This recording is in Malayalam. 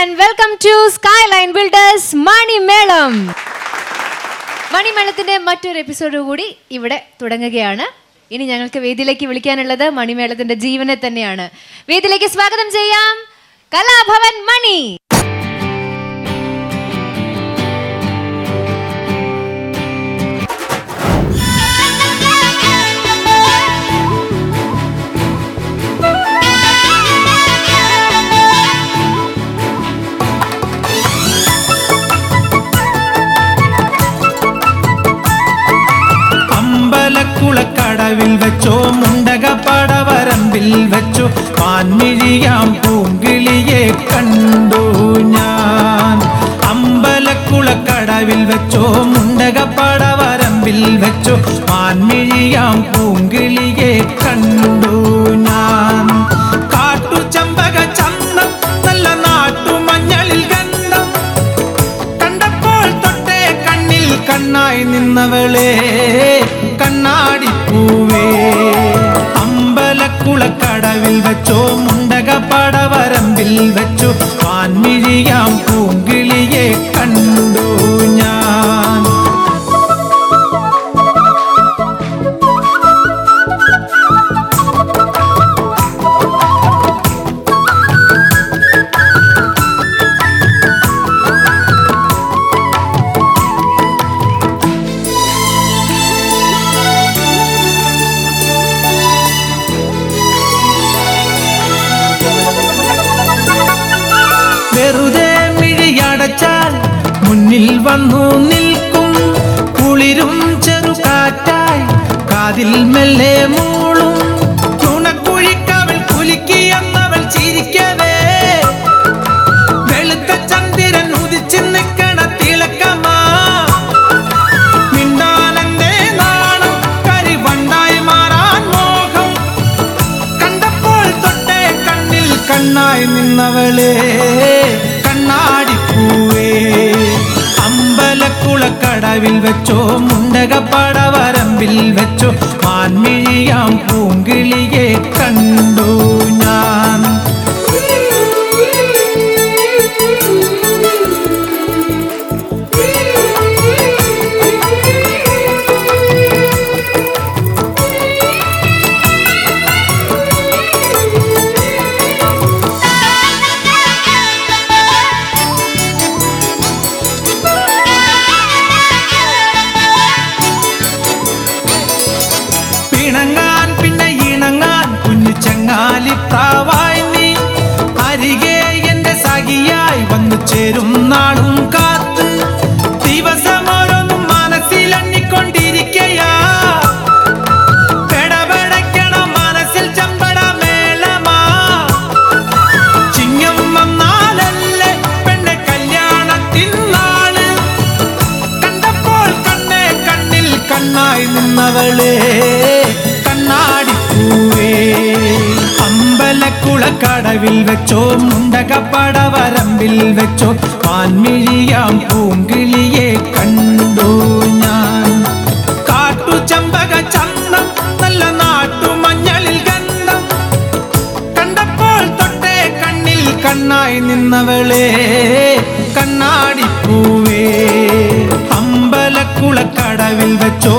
and welcome to Skyline Builders മണിമേളം മണിമേളത്തിന്റെ മറ്റൊരു എപ്പിസോഡ് കൂടി ഇവിടെ തുടങ്ങുകയാണ്. ഇനി ഞങ്ങൾക്ക് വേദിയിലേക്ക് വിളിക്കാനുള്ളത് മണിമേളത്തിന്റെ ജീവനെ തന്നെയാണ്. വേദിയിലേക്ക് സ്വാഗതം ചെയ്യാം. കലാഭവൻ അമ്പലക്കുളക്കടവിൽ വെച്ചോ മുണ്ടക പടവരമ്പിൽ വെച്ചോ പാൻമിഴിയാം പൂങ്കിളിയെ കണ്ടു ഞാൻ. അമ്പലക്കുളക്കടവിൽ വെച്ചോ മുണ്ടക പടവരമ്പിൽ വെച്ചോ പാൻമിഴിയാം പൂങ്കിളിയെ കണ്ടു ഞാൻ. കാട്ടു നല്ല ഗന്ധം. കണ്ടപ്പോൾ കണ്ണിൽ കണ്ണായി നിന്നവളെ കണ്ണാടിപ്പൂവേ അമ്പലക്കുളക്കടവിൽ വെച്ചോ മുണ്ടക പടവരമ്പിൽ വെച്ചോ വാൻമിഴിയാം പൂങ്കിളിയെ കണ്ടു. മുന്നിൽ വന്നു നിൽക്കും. കുളിരും ചെറുകാറ്റായി കാതിൽ മെല്ലെ മൂളും. തുണക്കുഴിക്കവൾ കുലുക്കിയെന്നവൾ ചിരിക്കവേ. വെളുത്ത ചന്ദ്രൻ ഉദിച്ചു നിൽക്കണ തിളക്കമാ. മിണ്ടാലന്റെ നാണം? കരിവണ്ടായി മാറാൻ മോഹം. കണ്ടപ്പോൾ തൊട്ടേ കണ്ണിൽ കണ്ണായി നിന്നവളെ. അമ്പലക്കുളക്കടവിൽ വെച്ചോ മുണ്ടക പടവരമ്പിൽ വെച്ചോ മാൻമിഴിയാം പൂങ്കിളിയെ ചേരും നാളും കാത്ത് ദിവസം ഓരോന്നും മനസ്സിൽ ചമ്പട മേളമാ. ചിങ്ങം വന്നാലല്ലേ പെണ്ണെ കണ്ണിൽ കണ്ണായി നിന്നവളെ കണ്ണാടിപ്പൂവേ. അമ്പലക്കുളക്കടവിൽ വെച്ചോ മുണ്ടക പടവരമ്പിൽ വെച്ചോ? പാൻമിഴിയാം പൂങ്കിളിയെ കണ്ടു ഞാൻ. കാട്ടു ചമ്പക ചന്തം നല്ല നാട്ടു മഞ്ഞളിൽ ഗന്ധം. കണ്ടപ്പോൾ തൊട്ടേ കണ്ണിൽ കണ്ണായി നിന്നവളെ കണ്ണാടിപ്പൂവേ. അമ്പലക്കുളക്കടവിൽ വെച്ചോ